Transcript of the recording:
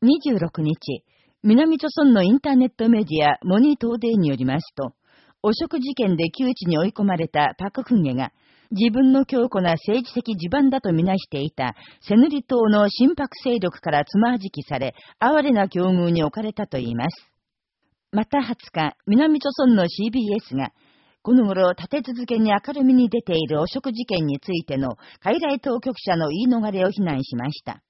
26日、南朝村のインターネットメディア、モニー東デーによりますと、汚職事件で窮地に追い込まれたパクフンゲが、自分の強固な政治的地盤だとみなしていた、セヌリ島の心拍勢力からつまはじきされ、哀れな境遇に置かれたといいます。また20日、南朝村の CBS が、この頃立て続けに明るみに出ている汚職事件についての海外当局者の言い逃れを非難しました。